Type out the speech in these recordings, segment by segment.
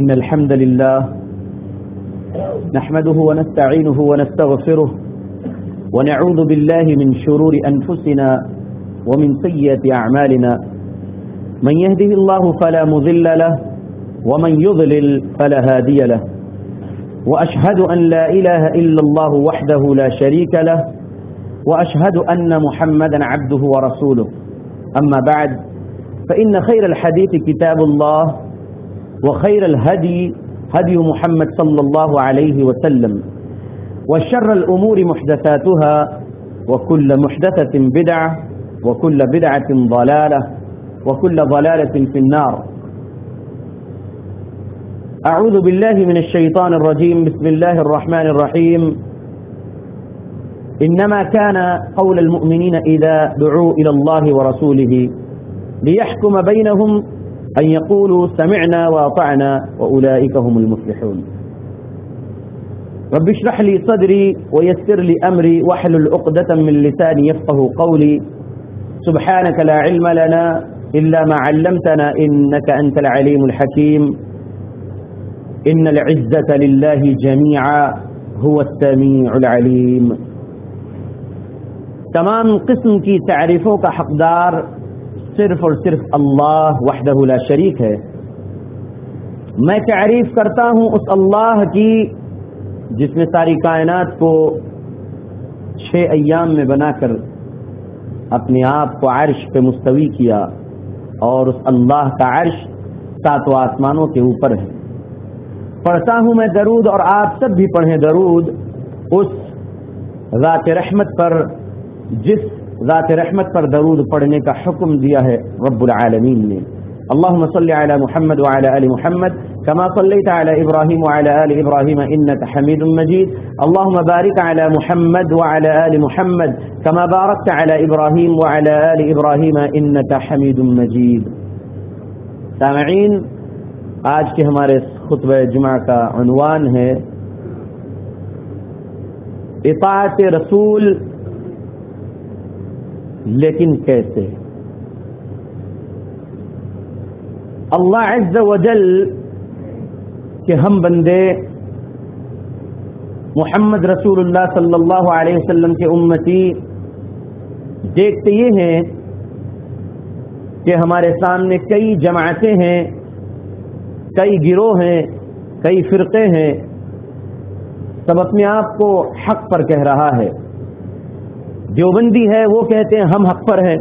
إن الحمد لله نحمده ونستعينه ونستغفره ونعوذ بالله من شرور أنفسنا ومن سيئة أعمالنا. من يهده الله فلا مذل له ومن يضلل فلا هادي له. وأشهد أن لا إله إلا الله وحده لا شريك له وأشهد أن محمدا عبده ورسوله. أما بعد، فإن خير الحديث كتاب الله وخير الهدي، هدي محمد صلى الله عليه وسلم. وشر الأمور محدثاتها، وكل محدثة بدعة، وكل بدعة ضلالة، وكل ضلالة في النار. أعوذ بالله من الشيطان الرجيم، بسم الله الرحمن الرحيم. إنما كان قول المؤمنين إذا دعوا إلى الله ورسوله ليحكم بينهم أن يقولوا سمعنا وأطعنا وأولئك هم المفلحون. رب اشرح لي صدري ويسر لي أمري واحلل عقدة من لساني يفقه قولي. سبحانك لا علم لنا إلا ما علمتنا إنك أنت العليم الحكيم. إن العزة لله جميعا هو السميع العليم. تمام قسم کی تعریفوں کا حقدار صرف اور صرف اللہ وحدہ لا شریک ہے۔ میں تعریف کرتا ہوں اس اللہ کی جس نے ساری کائنات کو چھ ایام میں بنا کر اپنے آپ کو عرش پہ مستوی کیا اور اس اللہ کا عرش ساتوں آسمانوں کے اوپر ہے۔ پڑھتا ہوں میں درود اور آپ سب بھی پڑھیں درود اس ذات رحمت پر جس ذات رحمت پر درود پڑھنے کا حکم دیا ہے رب العالمین نے۔ اللهم صل على محمد وعلى ال محمد كما صليت على ابراهيم وعلى ال ابراهيم انك حميد مجيد اللهم بارك على محمد وعلى ال محمد كما باركت على ابراهيم وعلى ال ابراهيم انك حميد مجيد سامعین، آج کے ہمارے خطبہ جمعہ کا عنوان ہے، اطاعت رسول لیکن کیسے؟ اللہ عز و جل کہ ہم بندے محمد رسول اللہ صلی اللہ علیہ وسلم کے امتی دیکھتے یہ ہیں کہ ہمارے سامنے کئی جماعتیں ہیں، کئی گروہ ہیں، کئی فرقے ہیں، سب اپنے آپ کو حق پر کہہ رہا ہے۔ دیوبندی ہے، وہ کہتے ہیں ہم حق پر ہیں۔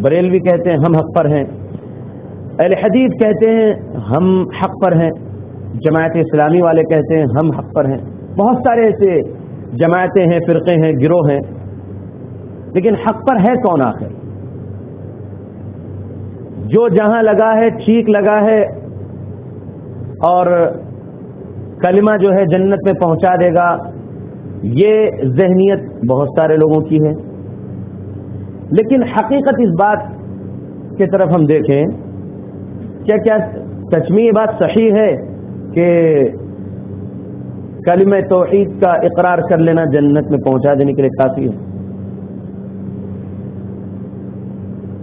بریلوی کہتے ہیں ہم حق پر ہیں۔ اہل حدیث کہتے ہیں ہم حق پر ہیں۔ جماعت اسلامی والے کہتے ہیں ہم حق پر ہیں۔ بہت سارے ایسے جماعتیں ہیں، فرقے ہیں، گروہ ہیں۔ لیکن حق پر ہے کون آخر؟ جو جہاں لگا ہے، ٹھیک لگا ہے اور کلمہ جو ہے جنت میں پہنچا دے گا۔ یہ ذہنیت بہت سارے لوگوں کی ہے۔ لیکن حقیقت اس بات کی طرف ہم دیکھیں، کیا کیا سچ میں یہ بات صحیح ہے کہ کلمہ توحید کا اقرار کر لینا جنت میں پہنچا دینے کے لیے کافی ہے؟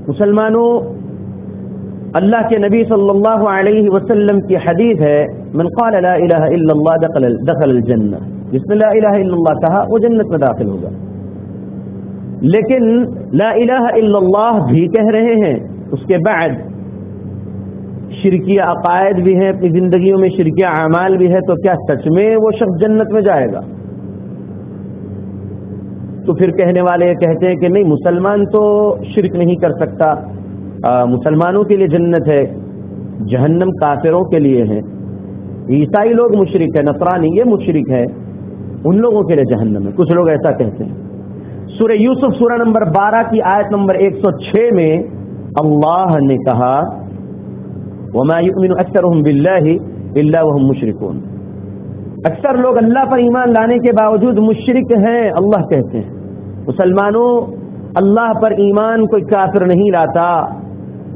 مسلمانوں، اللہ کے نبی صلی اللہ علیہ وسلم کی حدیث ہے، من قال لا الہ الا اللہ دخل الجنہ. جس نے لا الہ الا اللہ کہا وہ جنت میں داخل ہوگا۔ لیکن لا الہ الا اللہ بھی کہہ رہے ہیں۔ اس کے بعد شرکیہ عقائد بھی ہیں، اپنی زندگیوں میں شرکیہ اعمال بھی ہے تو کیا سچ میں وہ شخص جنت میں جائے گا؟ تو پھر کہنے والے کہتے ہیں کہ نہیں، مسلمان تو شرک نہیں کر سکتا۔ مسلمانوں کے لیے جنت ہے، جہنم کافروں کے لیے ہے۔ عیسائی لوگ مشرک ہے نصرانی یہ مشرک ہے ان لوگوں کے لیے جہنم ہے۔ کچھ لوگ ایسا کہتے ہیں۔ سورہ یوسف سورہ نمبر بارہ کی آیت نمبر ایک سو چھ میں اللہ نے کہا، وما يؤمن اکثرهم بالله الا وهم مشركون۔ اکثر لوگ اللہ پر ایمان لانے کے باوجود مشرک ہیں، اللہ کہتے ہیں۔ مسلمانوں، اللہ پر ایمان کوئی کافر نہیں لاتا۔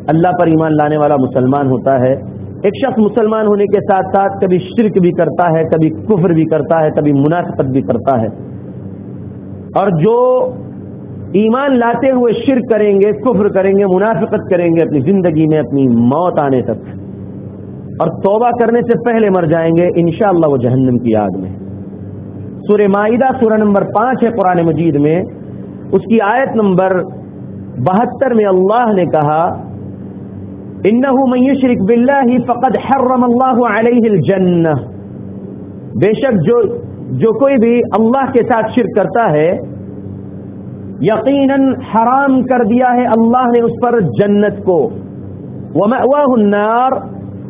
اللہ پر ایمان لانے والا مسلمان ہوتا ہے۔ ایک شخص مسلمان ہونے کے ساتھ ساتھ کبھی شرک بھی کرتا ہے، کبھی کفر بھی کرتا ہے، کبھی مناسبت بھی کرتا ہے۔ اور جو ایمان لاتے ہوئے شرک کریں گے، کفر کریں گے، منافقت کریں گے، اپنی زندگی میں اپنی موت آنے تک اور توبہ کرنے سے پہلے مر جائیں گے، انشاءاللہ وہ جہنم کی آگ میں۔ سورہ معاہدہ سورہ نمبر پانچ ہے قرآن مجید میں۔ اس کی آیت نمبر بہتر میں اللہ نے کہا انه من يشرك بالله فقد حرم الله عليه الجنہ۔ بے شک جو جو کوئی بھی اللہ کے ساتھ شرک کرتا ہے، یقیناً حرام کر دیا ہے اللہ نے اس پر جنت کو۔ ومأواه النار،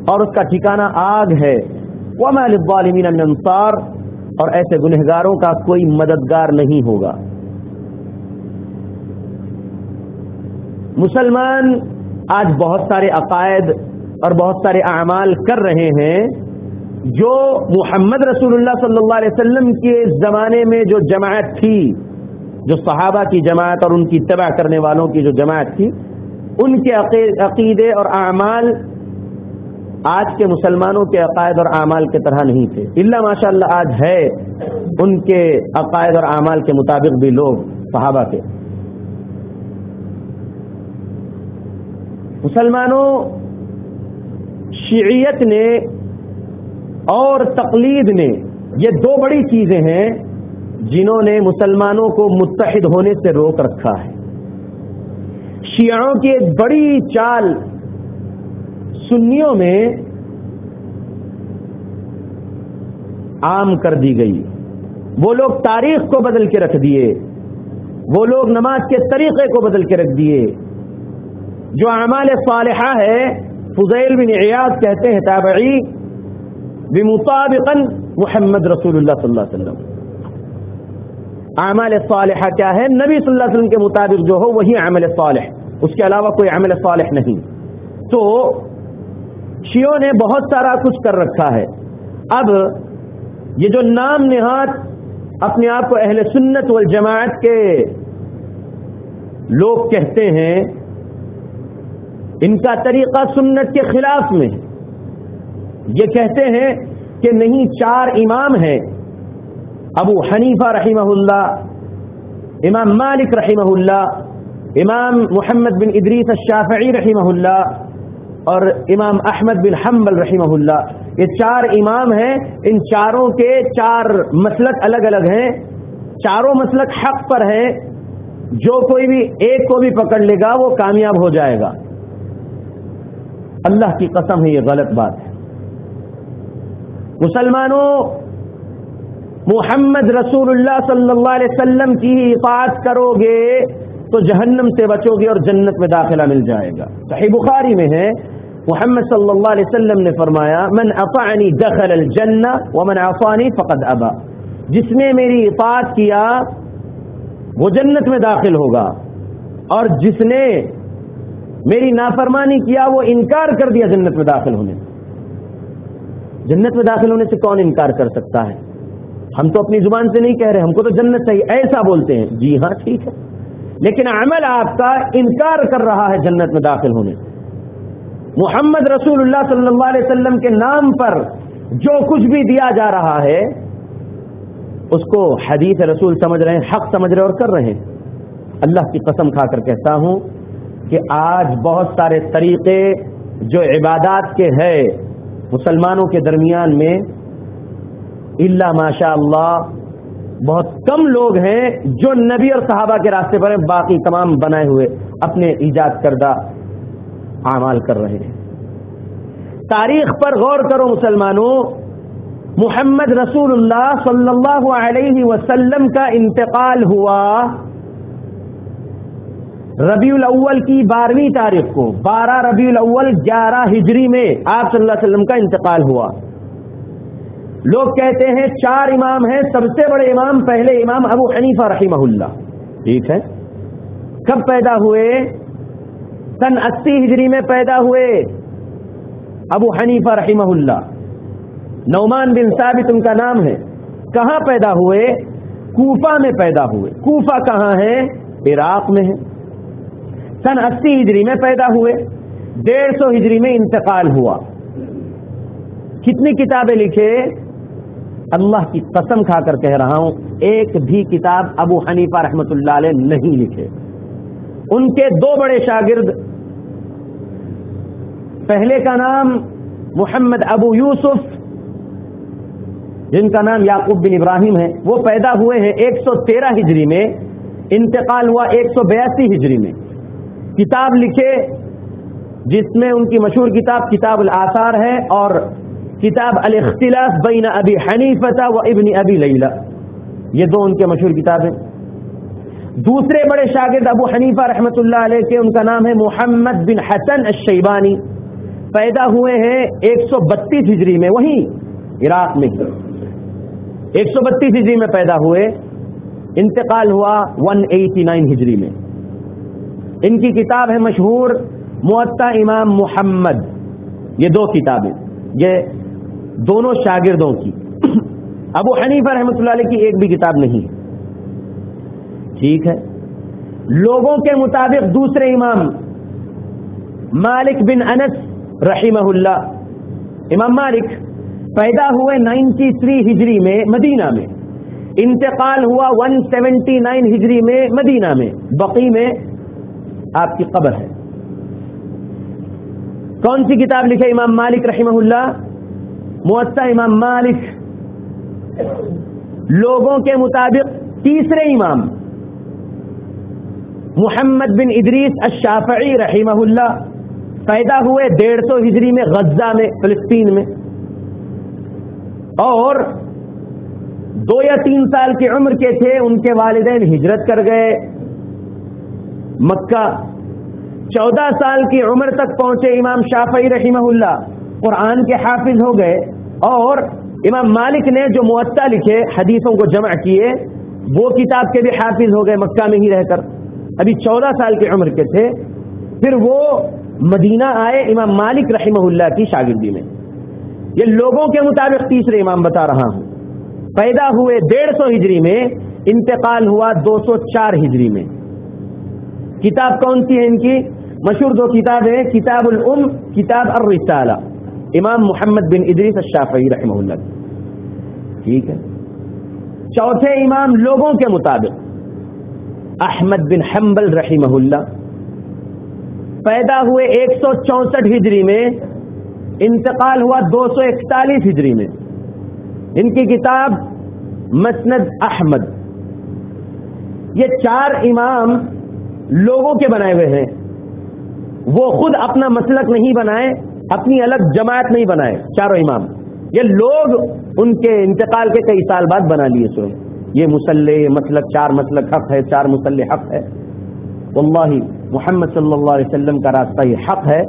اور اس کا ٹھکانہ آگ ہے۔ وما للظالمین من انصار، اور ایسے گنہگاروں کا کوئی مددگار نہیں ہوگا۔ مسلمان آج بہت سارے عقائد اور بہت سارے اعمال کر رہے ہیں جو محمد رسول اللہ صلی اللہ علیہ وسلم کے زمانے میں جو جماعت تھی، جو صحابہ کی جماعت اور ان کی تباہ کرنے والوں کی جو جماعت تھی، ان کے عقیدے اور اعمال آج کے مسلمانوں کے عقائد اور اعمال کی طرح نہیں تھے۔ اللہ ماشاء اللہ آج ہے ان کے عقائد اور اعمال کے مطابق بھی لوگ صحابہ کے۔ مسلمانوں، شیعیت نے اور تقلید نے یہ دو بڑی چیزیں ہیں جنہوں نے مسلمانوں کو متحد ہونے سے روک رکھا ہے۔ شیعوں کی ایک بڑی چال سنیوں میں عام کر دی گئی۔ وہ لوگ تاریخ کو بدل کے رکھ دیے، وہ لوگ نماز کے طریقے کو بدل کے رکھ دیے۔ جو اعمال صالحہ ہے، فضیل بن عیاض کہتے ہیں، تابعی، بمطابقا محمد رسول اللہ صلی اللہ علیہ وسلم۔ اعمال صالحہ کیا ہے؟ نبی صلی اللہ علیہ وسلم کے مطابق جو ہو، وہی عمل صالح۔ اس کے علاوہ کوئی عمل صالح نہیں۔ تو شیوں نے بہت سارا کچھ کر رکھا ہے۔ اب یہ جو نام نہاد اپنے آپ کو اہل سنت والجماعت کے لوگ کہتے ہیں ان کا طریقہ سنت کے خلاف میں۔ یہ کہتے ہیں کہ نہیں، چار امام ہیں۔ ابو حنیفہ رحمہ اللہ، امام مالک رحمہ اللہ، امام محمد بن ادریس الشافعی رحمہ اللہ، اور امام احمد بن حنبل رحمہ اللہ۔ یہ چار امام ہیں۔ ان چاروں کے چار مسلک الگ الگ ہیں۔ چاروں مسلک حق پر ہیں۔ جو کوئی بھی، ایک کو بھی پکڑ لے گا، وہ کامیاب ہو جائے گا۔ اللہ کی قسم ہے یہ غلط بات ہے۔ مسلمانوں، محمد رسول اللہ صلی اللہ علیہ وسلم کی اطاعت کرو گے تو جہنم سے بچو گے اور جنت میں داخلہ مل جائے گا۔ صحیح بخاری میں ہے، محمد صلی اللہ علیہ وسلم نے فرمایا، من اطعنی دخل الجنہ ومن عصانی فقد ابا جس نے میری اطاعت کیا، وہ جنت میں داخل ہوگا۔ اور جس نے میری نافرمانی کیا وہ انکار کر دیا جنت میں داخل ہونے جنت میں داخل ہونے سے کون انکار کر سکتا ہے؟ ہم تو اپنی زبان سے نہیں کہہ رہے، ہم کو تو جنت چاہیے ایسا بولتے ہیں۔ جی ہاں ٹھیک ہے۔ لیکن عمل آپ کا انکار کر رہا ہے جنت میں داخل ہونے محمد رسول اللہ صلی اللہ علیہ وسلم کے نام پر جو کچھ بھی دیا جا رہا ہے، اس کو حدیث رسول سمجھ رہے ہیں، حق سمجھ رہے اور کر رہے ہیں۔ اللہ کی قسم کھا کر کہتا ہوں کہ آج بہت سارے طریقے جو عبادات کے ہے مسلمانوں کے درمیان میں اللہ ماشاء اللہ بہت کم لوگ ہیں جو نبی اور صحابہ کے راستے پر ہیں باقی تمام بنائے ہوئے اپنے ایجاد کردہ اعمال کر رہے ہیں۔ تاریخ پر غور کرو مسلمانوں، محمد رسول اللہ صلی اللہ علیہ وسلم کا انتقال ہوا ربیع الاول کی بارہویں تاریخ کو، بارہ ربیع الاول، گیارہ ہجری میں آپ صلی اللہ علیہ وسلم کا انتقال ہوا۔ لوگ کہتے ہیں چار امام ہیں، سب سے بڑے امام، پہلے امام ابو حنیفہ رحمہ اللہ۔ ٹھیک ہے؟ کب پیدا ہوئے؟ سن اسی ہجری میں پیدا ہوئے۔ ابو حنیفہ رحمہ اللہ۔ نعمان بن ثابت ان کا نام ہے۔ کہاں پیدا ہوئے؟ کوفہ میں پیدا ہوئے۔ کوفہ کہاں ہے؟ عراق میں ہے۔ سن اسی ہجری میں پیدا ہوئے، ڈیڑھ سو ہجری میں انتقال ہوا۔ کتنی کتابیں لکھے؟ اللہ کی قسم کھا کر کہہ رہا ہوں، ایک بھی کتاب ابو حنیفہ رحمت اللہ علیہ نہیں لکھے۔ ان کے دو بڑے شاگرد، پہلے کا نام محمد ابو یوسف، جن کا نام یعقوب بن ابراہیم ہے، وہ پیدا ہوئے ہیں ایک سو تیرہ ہجری میں، انتقال ہوا ایک سو بیاسی ہجری میں۔ کتاب لکھے جس میں ان کی مشہور کتاب کتاب الاثار ہے اور کتاب الاختلاف بین ابی حنیفہ و ابن ابی لیلہ۔ یہ دو ان کے مشہور کتابیں دوسرے بڑے شاگرد ابو حنیفہ رحمۃ اللہ علیہ کے ان کا نام ہے محمد بن حسن الشیبانی۔ پیدا ہوئے ہیں ایک سو بتیس ہجری میں وہیں عراق میں۔ ایک سو بتیس ہجری میں پیدا ہوئے، انتقال ہوا ون ایٹی نائن ہجری میں۔ ان کی کتاب ہے مشہور معطا امام محمد۔ یہ دو کتابیں۔ یہ دونوں شاگردوں کی۔ ابو حنیفہ رحمۃ اللہ علیہ کی ایک بھی کتاب نہیں ٹھیک ہے۔ لوگوں کے مطابق دوسرے امام مالک بن انس رحمہ اللہ۔ امام مالک پیدا ہوئے نائنٹی تھری ہجری میں مدینہ میں۔ انتقال ہوا ون سیونٹی نائن ہجری میں مدینہ میں۔ بقی میں آپ کی قبر ہے۔ کون سی کتاب لکھے؟ امام مالک رحمہ اللہ معطا امام مالک۔ لوگوں کے مطابق تیسرے امام۔ محمد بن ادریس الشافعی رحمہ اللہ، پیدا ہوئے ڈیڑھ سو ہجری میں غزہ میں، فلسطین میں۔ اور دو یا تین سال کی عمر کے تھے، ان کے والدین ہجرت کر گئے۔ مکہ چودہ سال کی عمر تک پہنچے امام شافعی رحمہ اللہ قرآن کے حافظ ہو گئے اور امام مالک نے جو معطا لکھے، حدیثوں کو جمع کیے، وہ کتاب کے بھی حافظ ہو گئے مکہ میں ہی رہ کر۔ ابھی چودہ سال کی عمر کے تھے۔ پھر وہ مدینہ آئے امام مالک رحمہ اللہ کی شاگردی میں۔ یہ لوگوں کے مطابق تیسرے امام بتا رہا ہوں۔ پیدا ہوئے ڈیڑھ سو ہجری میں، انتقال ہوا دو سو چار ہجری میں۔ کتاب کون سی ہے ان کی؟ مشہور دو کتاب ہے کتاب الام، کتاب الرسالہ۔ امام محمد بن ادریس الشافعی رحمہ اللہ۔ ٹھیک ہے۔ چوتھے امام لوگوں کے مطابق، احمد بن حنبل رحمہ اللہ۔ پیدا ہوئے ایک سو چونسٹھ ہجری میں، انتقال ہوا دو سو اکتالیس ہجری میں۔ ان کی کتاب مسند احمد۔ یہ چار امام لوگوں کے بنائے ہوئے ہیں۔ وہ خود اپنا مسلک نہیں بنائے، اپنی الگ جماعت نہیں بنائے، چاروں امام۔ یہ لوگ ان کے انتقال کے کئی سال بعد بنا لیے سوئے یہ مسلح یہ مسلک، چار مسلک حق ہے، چار مسلح حق ہے۔ واللہ محمد صلی اللہ علیہ وسلم کا راستہ یہ حق ہے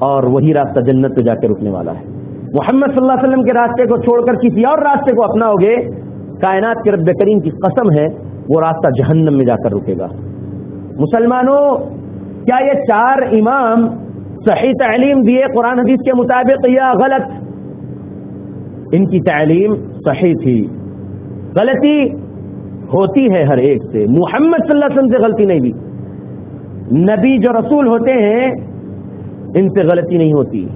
اور وہی راستہ جنت پہ جا کے رکنے والا ہے۔ محمد صلی اللہ علیہ وسلم کے راستے کو چھوڑ کر کسی اور راستے کو اپنا ہوگے کائنات کے رب کریم کی قسم ہے، وہ راستہ جہنم میں جا کر رکے گا۔ مسلمانوں، کیا یہ چار امام صحیح تعلیم دیے قرآن حدیث کے مطابق یا غلط؟ ان کی تعلیم صحیح تھی۔ غلطی ہوتی ہے ہر ایک سے۔ محمد صلی اللہ علیہ وسلم سے غلطی نہیں بھی نبی جو رسول ہوتے ہیں، ان سے غلطی نہیں ہوتی۔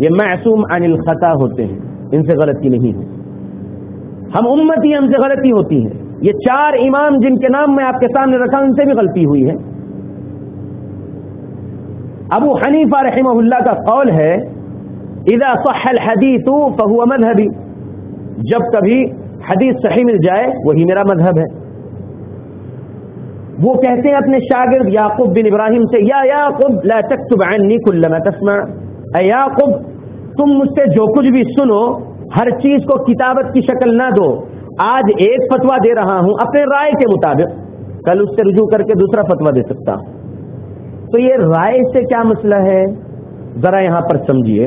یہ معصوم عن الخطا ہوتے ہیں۔ ان سے غلطی نہیں ہے ہم امتی ہم سے غلطی ہوتی ہے۔ یہ چار امام جن کے نام میں آپ کے سامنے رکھا، ان سے بھی غلطی ہوئی ہے۔ ابو حنیفہ رحمہ اللہ کا قول ہے، اذا صح الحدیث فهو مذهبی جب کبھی حدیث صحیح مل جائے، وہی میرا مذہب ہے۔ وہ کہتے ہیں اپنے شاگرد یعقوب بن ابراہیم سے، یا یعقوب، لا تکتب عنی کل ما تسمع۔ اے یعقوب، تم مجھ سے جو کچھ بھی سنو، ہر چیز کو کتابت کی شکل نہ دو۔ آج ایک فتوا دے رہا ہوں اپنے رائے کے مطابق۔ کل اس سے رجوع کر کے دوسرا فتوا دے سکتا ہوں۔ تو یہ رائے سے کیا مسئلہ ہے؟ ذرا یہاں پر سمجھیے۔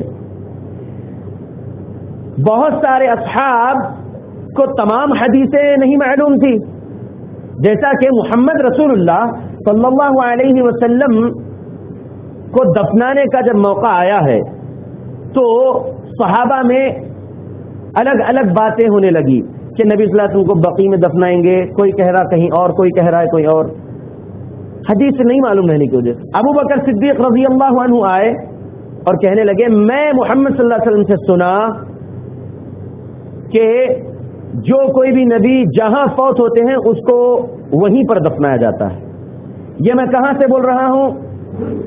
بہت سارے اصحاب کو تمام حدیثیں نہیں معلوم تھی جیسا کہ محمد رسول اللہ صلی اللہ علیہ وسلم کو دفنانے کا جب موقع آیا ہے، تو صحابہ میں الگ الگ باتیں ہونے لگی۔ کہ نبی صلی اللہ علیہ وسلم کو بقی میں دفنائیں گے، کوئی کہہ رہا کہیں اور، کوئی کہہ رہا ہے کوئی اور۔ حدیث سے نہیں معلوم رہنے کی وجہ سے۔ ابو بکر صدیق رضی اللہ عنہ آئے اور کہنے لگے، میں محمد صلی اللہ علیہ وسلم سے سنا کہ جو کوئی بھی نبی جہاں فوت ہوتے ہیں، اس کو وہیں پر دفنایا جاتا ہے۔ یہ میں کہاں سے بول رہا ہوں؟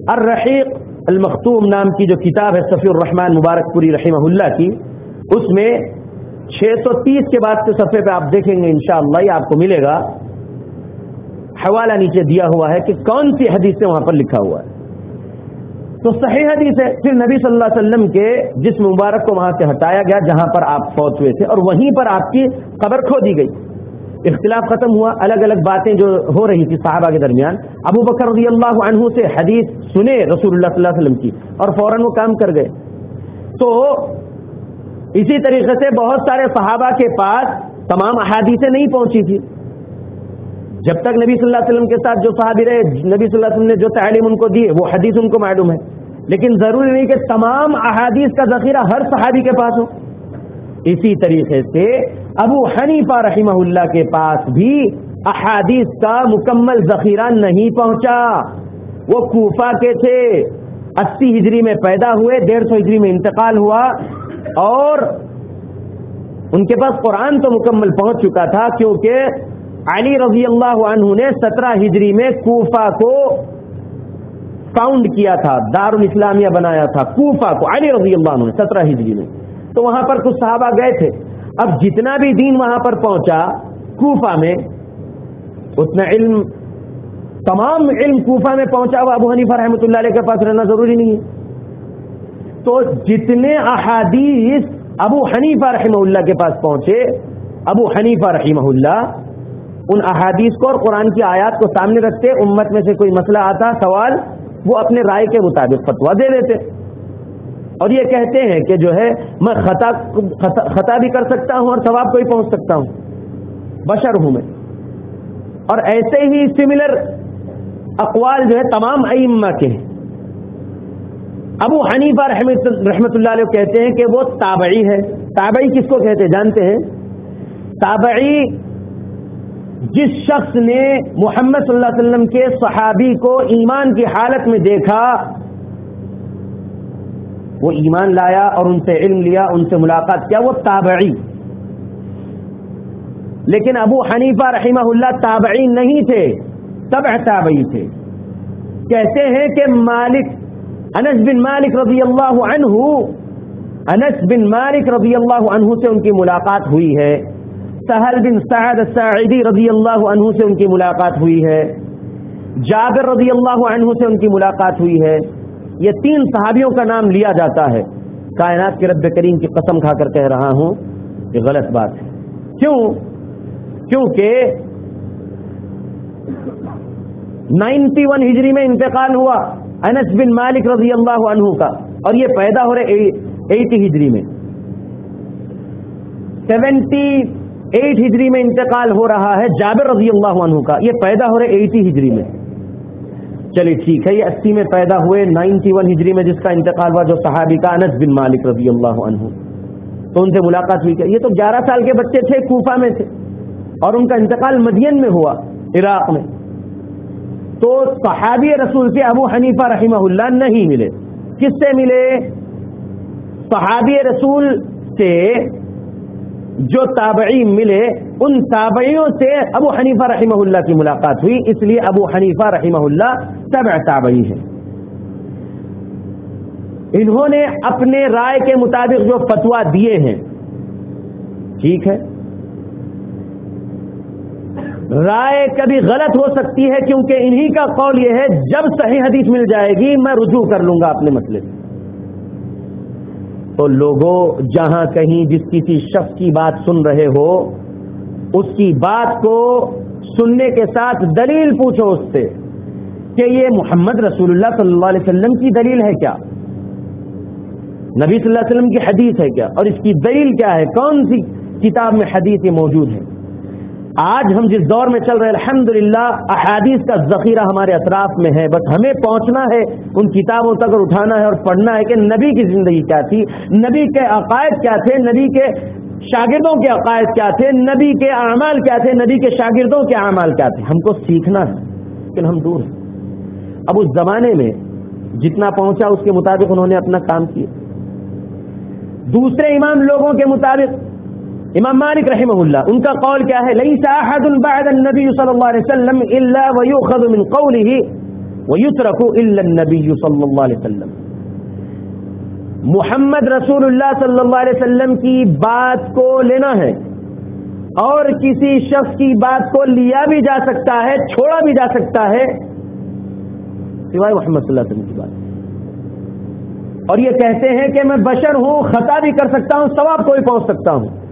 الرحیق المختوم نام کی جو کتاب ہے، صفی الرحمان مبارک پوری رحمہ اللہ کی، اس میں چھ سو تیس کے بعد کے صفحے پہ آپ دیکھیں گے انشاءاللہ یہ آپ کو ملے گا۔ حوالہ نیچے دیا ہوا ہے کہ کون سی حدیث سے وہاں پر لکھا ہوا ہے۔ تو صحیح حدیث ہے، پھر نبی صلی اللہ علیہ وسلم کے جسم مبارک کو وہاں سے ہٹایا گیا جہاں پر آپ فوت ہوئے تھے اور وہیں پر آپ کی قبر کھو دی گئی۔ اختلاف ختم ہوا، الگ الگ باتیں جو ہو رہی تھی صحابہ کے درمیان۔ ابو بکر رضی اللہ عنہ سے حدیث سنے رسول اللہ صلی اللہ علیہ وسلم کی اور فوراً وہ کام کر گئے۔ تو اسی طریقے سے بہت سارے صحابہ کے پاس تمام احادیثیں نہیں پہنچی تھی جب تک نبی صلی اللہ علیہ وسلم کے ساتھ جو صحابی رہے، نبی صلی اللہ علیہ وسلم نے جو تعلیم ان کو دیے وہ حدیث ان کو معلوم ہے۔ لیکن ضروری نہیں کہ تمام احادیث کا ذخیرہ ہر صحابی کے پاس ہو۔ اسی طریقے سے ابو حنیفہ رحمہ اللہ کے پاس بھی احادیث کا مکمل ذخیرہ نہیں پہنچا۔ وہ کوفہ کے تھے۔ اسی ہجری میں پیدا ہوئے، ڈیڑھ سو ہجری میں انتقال ہوا۔ اور ان کے پاس قرآن تو مکمل پہنچ چکا تھا، کیونکہ علی رضی اللہ عنہ نے سترہ ہجری میں کوفہ کو فاؤنڈ کیا تھا دار الاسلامیہ بنایا تھا، کوفہ کو، علی رضی اللہ عنہ نے سترہ ہجری میں۔ تو وہاں پر کچھ صحابہ گئے تھے۔ اب جتنا بھی دین وہاں پر پہنچا کوفہ میں اتنا علم، تمام علم کوفہ میں پہنچا۔ ہوا ابو حنیفہ رحمۃ اللہ علیہ کے پاس رہنا ضروری نہیں ہے۔ تو جتنے احادیث ابو حنیفہ رحمہ اللہ کے پاس پہنچے، ابو حنیفہ رحمہ اللہ، ان احادیث کو اور قرآن کی آیات کو سامنے رکھتے، امت میں سے کوئی مسئلہ آتا، سوال، وہ اپنے رائے کے مطابق فتوا دے دیتے۔ اور یہ کہتے ہیں کہ جو ہے، میں خطا خطا بھی کر سکتا ہوں اور ثواب کو ہی پہنچ سکتا ہوں۔ بشر ہوں میں۔ اور ایسے ہی سملر اقوال جو ہے تمام ائمہ کے ہیں۔ ابو حنیفہ رحمت اللہ علیہ کہتے ہیں کہ وہ تابعی ہے۔ تابعی کس کو کہتے جانتے ہیں؟ تابعی جس شخص نے محمد صلی اللہ علیہ وسلم کے صحابی کو ایمان کی حالت میں دیکھا، وہ ایمان لایا اور ان سے علم لیا، ان سے ملاقات کیا، وہ تابعی۔ لیکن ابو حنیفہ رحمہ اللہ تابعی نہیں تھے تب تابعی تھے۔ کہتے ہیں کہ مالک انس بن مالک رضی اللہ عنہ، انس بن مالک رضی اللہ عنہ سے ان کی ملاقات ہوئی ہے۔ سہل بن سعد الساعدی رضی اللہ عنہ سے ان کی ملاقات ہوئی ہے۔ جابر رضی اللہ عنہ سے ان کی ملاقات ہوئی ہے۔ یہ تین صحابیوں کا نام لیا جاتا ہے۔ کائنات کے رب کریم کی قسم کھا کر کہہ رہا ہوں یہ غلط بات ہے۔ کیوں؟ کیونکہ نائنٹی ون ہجری میں انتقال ہوا۔ انس بن مالک رضی اللہ عنہ کا، اور یہ پیدا ہو رہے ایٹی ہجری میں۔ سیونٹی ایٹ ہجری میں انتقال ہو رہا ہے جابر رضی اللہ عنہ کا، یہ پیدا ہو رہے ایٹی ہجری میں۔ چلیے ٹھیک ہے، یہ اسی میں پیدا ہوئے نائنٹی ون ہجری میں، جس کا انتقال ہوا جو صحابی کا انس بن مالک رضی اللہ عنہ۔ تو ان سے ملاقات ہوئی یہ تو گیارہ سال کے بچے تھے، کوفہ میں تھے، اور ان کا انتقال مدین میں ہوا، عراق میں۔ تو صحابی رسول سے ابو حنیفہ رحمہ اللہ نہیں ملے۔ کس سے ملے؟ صحابی رسول سے جو تابعی ملے، ان تابعیوں سے ابو حنیفہ رحمہ اللہ کی ملاقات ہوئی۔ اس لیے ابو حنیفہ رحمہ اللہ سب تابعی ہے انہوں نے اپنے رائے کے مطابق جو فتوا دیے ہیں، ٹھیک ہے؟ رائے کبھی غلط ہو سکتی ہے کیونکہ انہی کا قول یہ ہے، جب صحیح حدیث مل جائے گی، میں رجوع کر لوں گا اپنے مسئلے سے۔ تو لوگوں جہاں کہیں جس کسی شخص کی بات سن رہے ہو، اس کی بات کو سننے کے ساتھ دلیل پوچھو اس سے کہ یہ محمد رسول اللہ صلی اللہ علیہ وسلم کی دلیل ہے کیا؟ نبی صلی اللہ علیہ وسلم کی حدیث ہے کیا؟ اور اس کی دلیل کیا ہے؟ کون سی کتاب میں حدیث یہ موجود ہے؟ آج ہم جس دور میں چل رہے الحمد للہ احادیث کا ذخیرہ ہمارے اطراف میں ہے بس ہمیں پہنچنا ہے، ان کتابوں تک اور اٹھانا ہے اور پڑھنا ہے کہ نبی کی زندگی کیا تھی، نبی کے عقائد کیا تھے، نبی کے شاگردوں کے عقائد کیا تھے، نبی کے اعمال کیا تھے، نبی کے شاگردوں کے اعمال کیا تھے۔ ہم کو سیکھنا ہے، لیکن ہم دور ہیں۔ اب اس زمانے میں جتنا پہنچا، اس کے مطابق انہوں نے اپنا کام کیا۔ دوسرے امام لوگوں کے مطابق امام مالک رحمہ اللہ، ان کا قول کیا ہے؟ لئی احد بعد النبی صلی اللہ علیہ وسلم الا ويؤخذ من قوله وہ یوس رکھو النبی صلی اللہ علیہ وسلم۔ محمد رسول اللہ صلی اللہ علیہ وسلم کی بات کو لینا ہے، اور کسی شخص کی بات کو لیا بھی جا سکتا ہے، چھوڑا بھی جا سکتا ہے، سوائے محمد صلی اللہ علیہ وسلم کی بات۔ اور یہ کہتے ہیں کہ میں بشر ہوں، خطا بھی کر سکتا ہوں، ثواب کو بھی پہنچ سکتا ہوں۔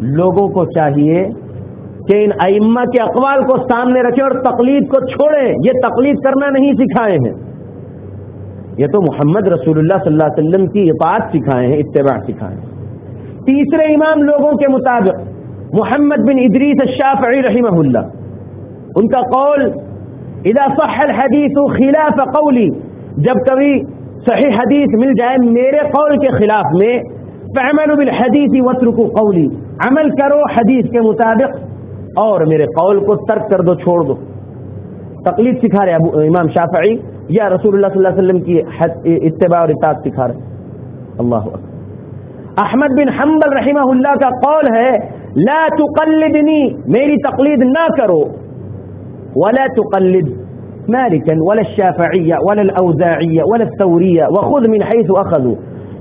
لوگوں کو چاہیے کہ ان ائمہ کے اقوال کو سامنے رکھیں اور تقلید کو چھوڑیں۔ یہ تقلید کرنا نہیں سکھائے ہیں۔ یہ تو محمد رسول اللہ صلی اللہ علیہ وسلم کی اطاعت سکھائے ہیں، اتباع سکھائے ہیں۔ تیسرے امام لوگوں کے مطابق محمد بن ادریس الشافعی رحمہ اللہ، ان کا قول، اذا صح الحدیث خلاف قولی، جب کبھی صحیح حدیث مل جائے، میرے قول کے خلاف میں فعملوا بالحدیث واترکوا قولی۔ عمل کرو حدیث کے مطابق اور میرے قول کو ترک کر دو، چھوڑ دو۔ تقلید سکھا رہے ابو امام شافعی۔ یا رسول اللہ صلی اللہ علیہ وسلم کی اتباع اور اطاعت سکھا رہے اللہ احمد بن حنبل رحمہ اللہ کا قول ہے، لا تقلدنی، میری تقلید نہ کرو۔ ولا تقلد مالكا ولا الشافعية ولا الأوزاعية ولا الثورية وخذ من حيث أخذوا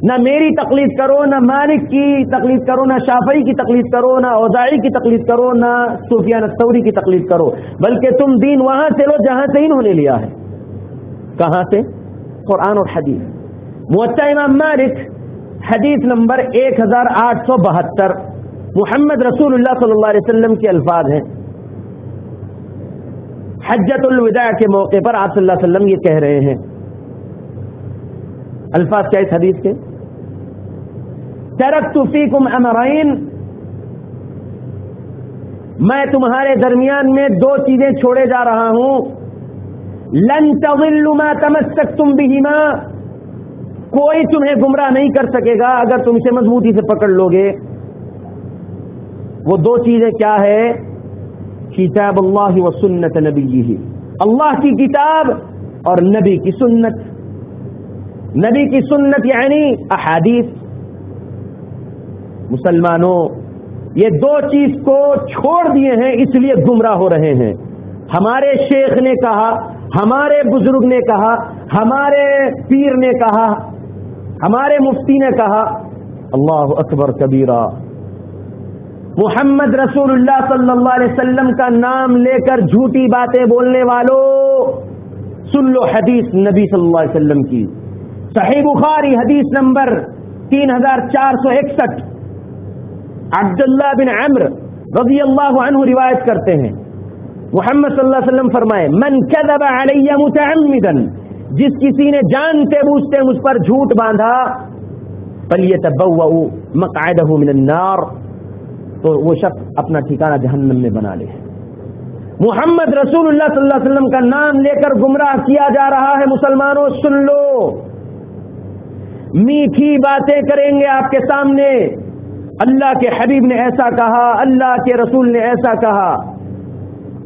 نہ میری تقلید کرو، نہ مالک کی تقلید کرو، نہ شافعی کی تقلید کرو، نہ اوزائی کی تقلید کرو، نہ سفیان الثوری کی تقلید کرو، بلکہ تم دین وہاں سے لو جہاں سے انہوں نے لیا ہے۔ کہاں سے؟ قرآن اور حدیث۔ معطا امام مالک، حدیث نمبر ایک ہزار آٹھ سو بہتر۔ محمد رسول اللہ صلی اللہ علیہ وسلم کے الفاظ ہیں۔ حجت الوداع کے موقع پر آپ صلی اللہ علیہ وسلم یہ کہہ رہے ہیں۔ الفاظ کیا اس حدیث کے؟ ترکت فیکم امرین۔ میں تمہارے درمیان میں دو چیزیں چھوڑے جا رہا ہوں۔ لن تضلوا ما تمسکتم بهما۔ کوئی تمہیں گمراہ نہیں کر سکے گا اگر تم اسے مضبوطی سے پکڑ لو گے۔ وہ دو چیزیں کیا ہے؟ کتاب اللہ و سنت نبی اللہ کی کتاب اور نبی کی سنت۔ نبی کی سنت یعنی احادیث۔ مسلمانوں، یہ دو چیز کو چھوڑ دیے ہیں، اس لیے گمراہ ہو رہے ہیں۔ ہمارے شیخ نے کہا، ہمارے بزرگ نے کہا، ہمارے پیر نے کہا، ہمارے مفتی نے کہا، اللہ اکبر کبیرہ۔ محمد رسول اللہ صلی اللہ علیہ وسلم کا نام لے کر جھوٹی باتیں بولنے والوں سن لو حدیث نبی صلی اللہ علیہ وسلم کی۔ صحیح بخاری حدیث نمبر تین ہزار چار سو اکسٹھ۔ عبداللہ بن عمر رضی اللہ عنہ روایت کرتے ہیں۔ محمد صلی اللہ علیہ وسلم فرمائے، من کذب علی متعمدا، جس کسی نے جانتے بوجھتے مجھ پر جھوٹ باندھا، فلیتبوؤ مقعده من النار۔ تو وہ شخص اپنا ٹھکانہ جہنم میں بنا لے۔ محمد رسول اللہ صلی اللہ علیہ وسلم کا نام لے کر گمراہ کیا جا رہا ہے، مسلمانوں، سن لو۔ میٹھی باتیں کریں گے آپ کے سامنے۔ اللہ کے حبیب نے ایسا کہا، اللہ کے رسول نے ایسا کہا۔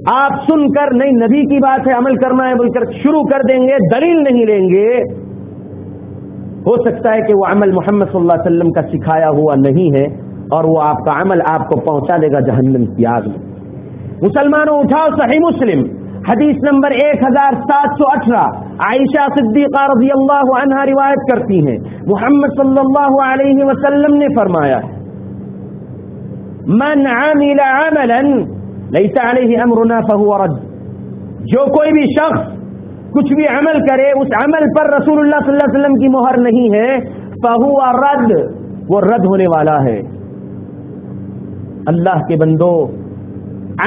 آپ سن کر نہیں، نبی کی بات ہے، عمل کرنا ہے بول کر شروع کر دیں گے، دلیل نہیں لیں گے۔ ہو سکتا ہے کہ وہ عمل محمد صلی اللہ علیہ وسلم کا سکھایا ہوا نہیں ہے اور وہ آپ کا عمل آپ کو پہنچا دے گا جہنم کی آگ میں۔ مسلمانوں، اٹھاؤ صحیح مسلم۔ حدیث نمبر ایک ہزار سات سو اٹھارہ۔ عائشہ صدیقہ رضی اللہ عنہ روایت کرتی ہیں۔ محمد صلی اللہ علیہ وسلم نے فرمایا من عمل عملا ليس عليه امرنا فهو رد. جو کوئی بھی شخص کچھ بھی عمل کرے، اس عمل پر رسول اللہ صلی اللہ علیہ وسلم کی مہر نہیں ہے، فهو رد. وہ رد ہونے والا ہے۔ اللہ کے بندو،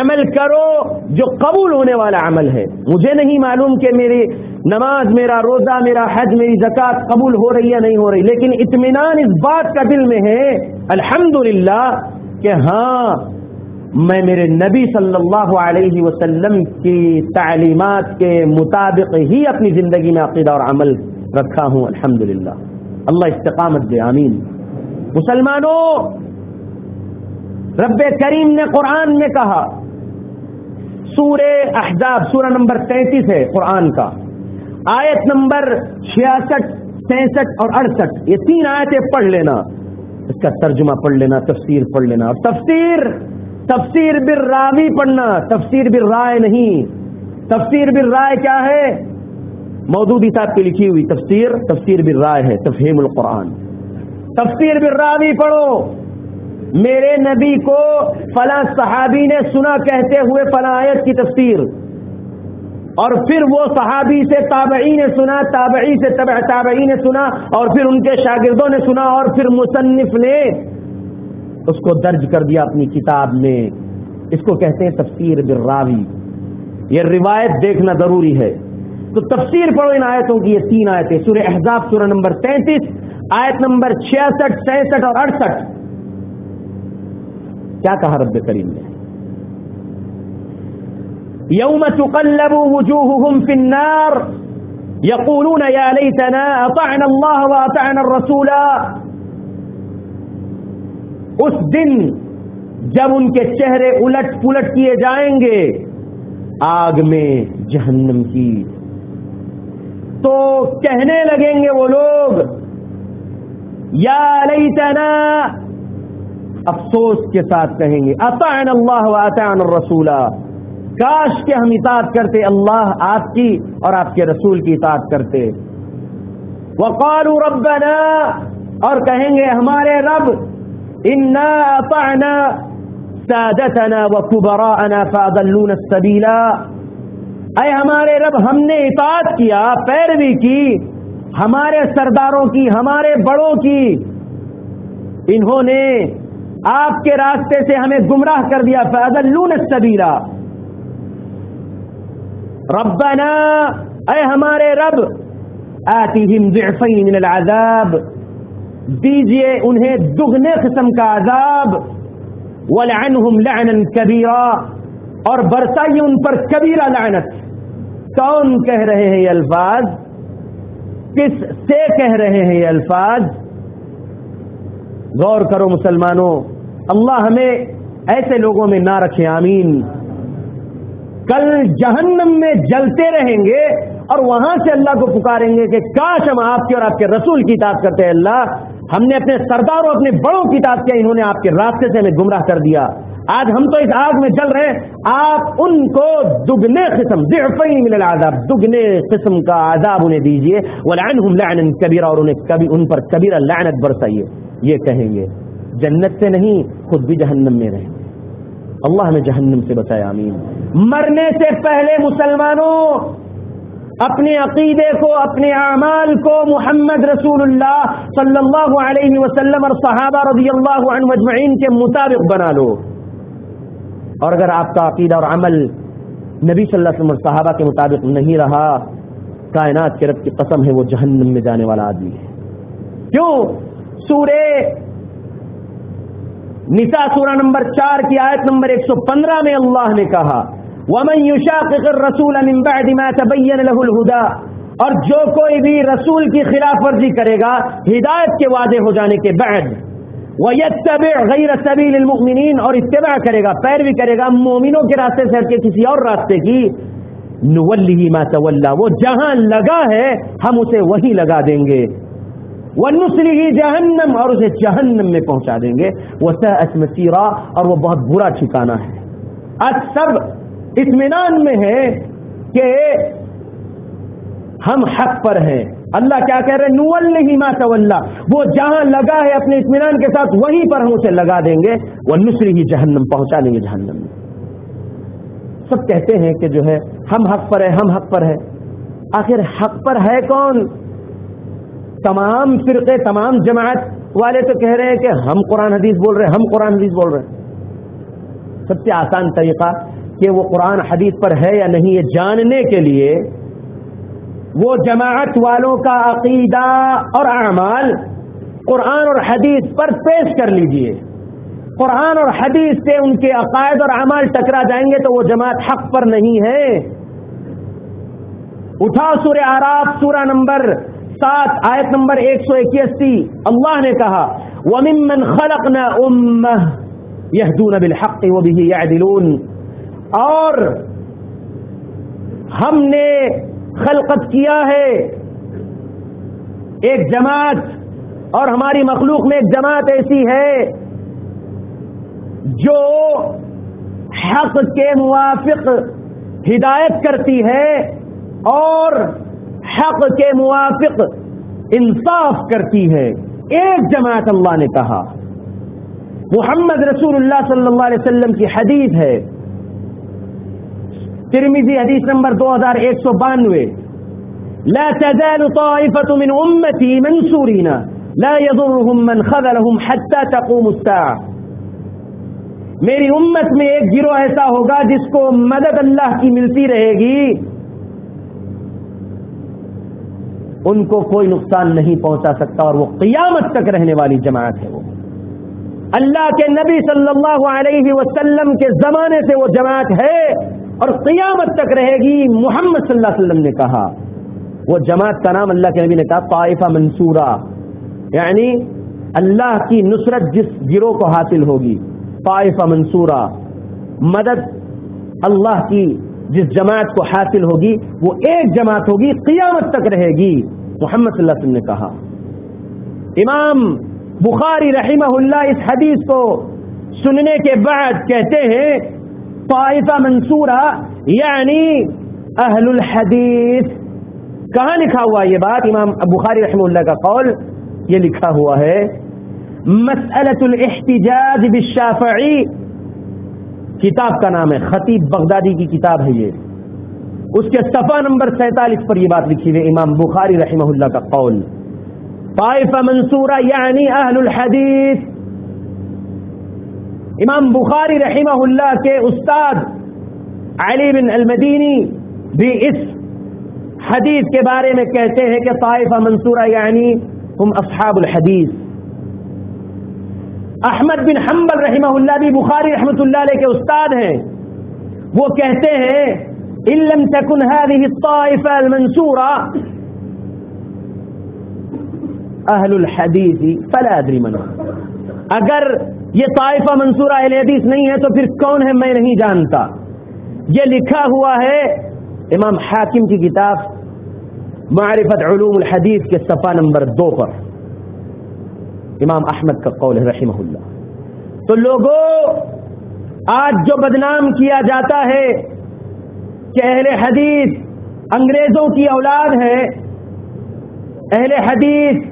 عمل کرو جو قبول ہونے والا عمل ہے۔ مجھے نہیں معلوم کہ میری نماز، میرا روزہ، میرا حج، میری زکات قبول ہو رہی ہے نہیں ہو رہی، لیکن اطمینان اس بات کا دل میں ہے، الحمدللہ کہ ہاں میں میرے نبی صلی اللہ علیہ وسلم کی تعلیمات کے مطابق ہی اپنی زندگی میں عقیدہ اور عمل رکھا ہوں الحمد اللہ استقامت دے، آمین۔ مسلمانوں، رب کریم نے قرآن میں کہا سور احزاب، سورہ نمبر تینتیس ہے قرآن کا۔ آیت نمبر چھیاسٹھ، سینسٹھ اور اڑسٹھ، یہ تین آیتیں پڑھ لینا۔ اس کا ترجمہ پڑھ لینا، تفسیر پڑھ لینا۔ اور تفسیر تفسیر بر راوی پڑھنا، تفسیر بر رائے نہیں۔ تفسیر بر رائے کیا ہے؟ مودودی صاحب کی لکھی ہوئی تفسیر تفسیر بر رائے ہے، تفہیم القرآن۔ تفسیر بر راوی پڑھو۔ میرے نبی کو فلاں صحابی نے سنا کہتے ہوئے فلاں آیت کی تفسیر۔ اور پھر وہ صحابی سے تابعی نے سنا، تابعی سے تبع تابعی نے سنا، اور پھر ان کے شاگردوں نے سنا، اور پھر مصنف نے اس کو درج کر دیا اپنی کتاب میں۔ اس کو کہتے ہیں تفسیر بالراوی۔ یہ روایت دیکھنا ضروری ہے۔ تو تفسیر پڑھو ان آیتوں کی، یہ تین آیتیں۔ سورہ احزاب، سورہ نمبر تینتیس، آیت نمبر چھیاسٹھ، سینسٹھ اور اڑسٹھ۔ کیا کہا رب کریم نے؟ یوم تقلب وجوههم في النار يقولون يا ليتنا اطعنا الله واطعنا الرسول. اس دن جب ان کے چہرے الٹ پلٹ کیے جائیں گے آگ میں جہنم کی. تو کہنے لگیں گے وہ لوگ، یا لیتنا افسوس کے ساتھ کہیں گے اطعن اللہ و اطعن الرسول. کاش کے ہم اطاعت کرتے، اللہ آپ کی اور آپ کے رسول کی اطاعت کرتے۔ وقالوا ربنا، اور کہیں گے ہمارے رب انا اطعنا سادتنا وكبراءنا فاضلون السبيل اے ہمارے رب، ہم نے اطاعت کیا، پیروی کی، ہمارے سرداروں کی، ہمارے بڑوں کی۔ انہوں نے آپ کے راستے سے ہمیں گمراہ کر دیا فاضلون السبيل ربنا، اے ہمارے رب، آتیہم ضعفین من العذاب، دیجیے انہیں دگنے قسم کا عذاب، ولعنہم لعنا کبیرا، اور برسائیے ان پر کبیرہ لعنت۔ کون کہہ رہے ہیں یہ الفاظ؟ کس سے کہہ رہے ہیں یہ الفاظ؟ غور کرو مسلمانوں، اللہ ہمیں ایسے لوگوں میں نہ رکھے، آمین۔ کل جہنم میں جلتے رہیں گے اور وہاں سے اللہ کو پکاریں گے کہ کاش ہم آپ کی اور آپ کے رسول کی تعداد کرتے ہیں اللہ۔ ہم نے اپنے سرداروں اپنے بڑوں کی تعداد کیا انہوں نے آپ کے راستے سے ہمیں گمراہ کر دیا۔ آج ہم تو اس آگ میں جل رہے ہیں۔ آپ ان کو دگنے قسم من العذاب، دگنے قسم کا عذاب انہیں دیجیے ولعنہم لعنا کبیرہ اور انہیں کبھی ان پر کبیرہ لعنت برسائیے۔ یہ کہیں گے، جنت سے نہیں، خود بھی جہنم میں رہیں۔ اللہ ہمیں جہنم سے بچایا امین مرنے سے پہلے مسلمانوں، اپنے عقیدے کو، اپنے اعمال کو محمد رسول اللہ صلی اللہ علیہ وسلم اور صحابہ رضی اللہ عنہ مجمعین کے مطابق بنا لو۔ اور اگر آپ کا عقیدہ اور عمل نبی صلی اللہ علیہ وسلم اور صحابہ کے مطابق نہیں رہا، کائنات کے رب کی قسم ہے، وہ جہنم میں جانے والا آدمی ہے۔ کیوں؟ سورے نساء سورہ نمبر چار کی آیت نمبر ایک سو پندرہ میں اللہ نے کہا، ومن يشاقق الرسول من بعد ما تبين له الهدى۔ اور جو کوئی بھی رسول کی خلاف ورزی کرے گا، ہدایت کے وعدے ہو جانے کے بعد، ويتبع غیر سبیل المؤمنین اور اتباع کرے گا، پیروی کرے گا مومنوں کے راستے سے ہٹ کے کسی اور راستے کی۔ نولی ما تولا وہ جہاں لگا ہے، ہم اسے وہی لگا دیں گے۔ وہ نسری ہی جہنم اور اسے جہنم میں پہنچا دیں گے۔ وہ سہ مسیرا اور وہ بہت برا ٹھکانا ہے۔ آج سب اطمینان میں ہے کہ ہم حق پر ہیں۔ اللہ کیا کہہ رہے نول نہیں ما طلّہ وہ جہاں لگا ہے اپنے اطمینان کے ساتھ، وہیں پر ہم اسے لگا دیں گے۔ وہ نسری ہی جہنم، پہنچا دیں گے جہنم میں۔ سب کہتے ہیں کہ جو ہے، ہم حق پر ہے ہم حق پر ہے آخر حق پر ہے کون؟ تمام فرقے، تمام جماعت والے تو کہہ رہے ہیں کہ ہم قرآن حدیث بول رہے ہیں، ہم قرآن حدیث بول رہے ہیں۔ سب سے آسان طریقہ کہ وہ قرآن حدیث پر ہے یا نہیں، یہ جاننے کے لیے وہ جماعت والوں کا عقیدہ اور اعمال قرآن اور حدیث پر پیش کر لیجیے۔ قرآن اور حدیث سے ان کے عقائد اور اعمال ٹکرا جائیں گے تو وہ جماعت حق پر نہیں ہے۔ اٹھا سورہ آراف سورہ نمبر سات، آیت نمبر ایک سو اکیسی اللہ نے کہا، وَمِمَّنْ خَلَقْنَا أُمَّهْ يَهْدُونَ بِالْحَقِّ وَبِهِ يَعْدِلُونَ۔ اور ہم نے خلقت کیا ہے ایک جماعت، اور ہماری مخلوق میں ایک جماعت ایسی ہے جو حق کے موافق ہدایت کرتی ہے اور حق کے موافق انصاف کرتی ہے۔ ایک جماعت اللہ نے کہا، محمد رسول اللہ صلی اللہ علیہ وسلم کی حدیث ہے۔ ترمیزی حدیث نمبر دو ہزار ایک سو بانوے۔ لا تزال طائفة من أمتي منصورين، لا يضرهم من خذلهم حتى تقوم الساعة۔ میری امت میں ایک گروہ ایسا ہوگا جس کو مدد اللہ کی ملتی رہے گی۔ ان کو کوئی نقصان نہیں پہنچا سکتا اور وہ قیامت تک رہنے والی جماعت ہے وہ۔ اللہ کے نبی صلی اللہ علیہ وسلم کے زمانے سے وہ جماعت ہے اور قیامت تک رہے گی۔ محمد صلی اللہ علیہ وسلم نے کہا۔ وہ جماعت کا نام اللہ کے نبی نے کہا، طائفہ منصورہ۔ یعنی اللہ کی نصرت جس گروہ کو حاصل ہوگی، طائفہ منصورہ۔ مدد اللہ کی جس جماعت کو حاصل ہوگی، وہ ایک جماعت ہوگی، قیامت تک رہے گی، محمد صلی اللہ علیہ وسلم نے کہا۔ امام بخاری رحمہ اللہ اس حدیث کو سننے کے بعد کہتے ہیں، طائفہ منصورہ یعنی اہل الحدیث۔ کہاں لکھا ہوا یہ بات؟ امام بخاری رحمہ اللہ کا قول یہ لکھا ہوا ہے مسئلۃ الاحتجاج بالشافعی کتاب کا نام ہے، خطیب بغدادی کی کتاب ہے یہ۔ اس کے صفحہ نمبر سینتالیس پر یہ بات لکھی ہوئی امام بخاری رحمہ اللہ کا قول۔ طائفہ منصورہ یعنی اہل الحدیث۔ امام بخاری رحمہ اللہ کے استاد علی بن المدینی بھی اس حدیث کے بارے میں کہتے ہیں کہ طائفہ منصورہ یعنی ہم اصحاب الحدیث۔ احمد بن حنبل رحمہ اللہ بھی بخاری رحمۃ اللہ علیہ کے استاد ہیں۔ وہ کہتے ہیں علم تکن هذه الطائفة المنصورة اہل الحدیث فلا ادری من اگر یہ طائفہ منصورہ اہل حدیث نہیں ہے تو پھر کون ہے میں نہیں جانتا۔ یہ لکھا ہوا ہے امام حاکم کی کتاب معرفت علوم الحدیث کے صفحہ نمبر دو پر۔ امام احمد کا قول ہے، رحمہ اللہ۔ تو لوگوں آج جو بدنام کیا جاتا ہے کہ اہل حدیث انگریزوں کی اولاد ہے، اہل حدیث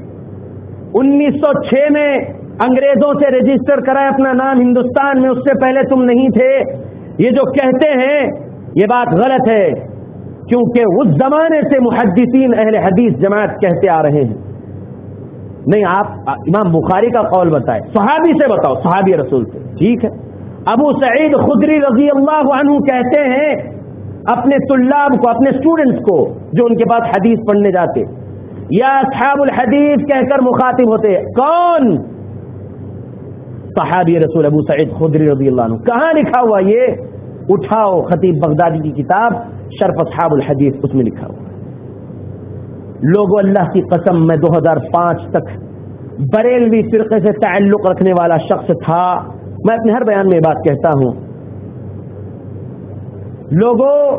انیس سو چھ میں انگریزوں سے رجسٹر کرائے اپنا نام ہندوستان میں، اس سے پہلے تم نہیں تھے۔ یہ جو کہتے ہیں، یہ بات غلط ہے۔ کیونکہ اس زمانے سے محدثین اہل حدیث جماعت کہتے آ رہے ہیں۔ نہیں، آپ، امام بخاری کا قول بتائے صحابی سے بتاؤ، صحابی رسول سے۔ ٹھیک ہے۔ ابو سعید خدری رضی اللہ عنہ کہتے ہیں، اپنے طلاب کو، اپنے اسٹوڈنٹس کو، جو ان کے پاس حدیث پڑھنے جاتے۔ یا اصحاب الحدیث کہہ کر مخاطب ہوتے، کون؟ صحابی رسول ابو سعید خدری رضی اللہ عنہ۔ کہاں لکھا ہوا یہ؟ اٹھاؤ خطیب بغدادی کی کتاب، شرف اصحاب الحدیث، اس میں لکھا ہوا۔ لوگوں اللہ کی قسم میں دو ہزار پانچ تک بریلوی فرقے سے تعلق رکھنے والا شخص تھا۔ میں اپنے ہر بیان میں یہ بات کہتا ہوں۔ لوگوں،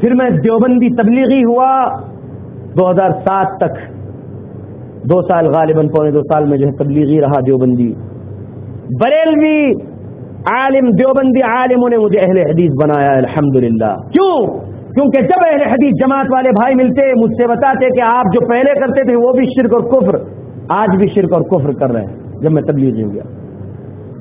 پھر میں دیوبندی تبلیغی ہوا دو ہزار سات تک۔ دو سال غالباً، پونے دو سال میں جو ہے تبلیغی رہا دیوبندی۔ بریلوی عالم، دیوبندی عالموں نے مجھے اہل حدیث بنایا الحمد کیوں؟ کیونکہ جب اہل حدیث جماعت والے بھائی ملتے، مجھ سے بتاتے کہ آپ جو پہلے کرتے تھے وہ بھی شرک اور کفر۔ آج بھی شرک اور کفر کر رہے ہیں، جب میں تبلیغ ہو گیا۔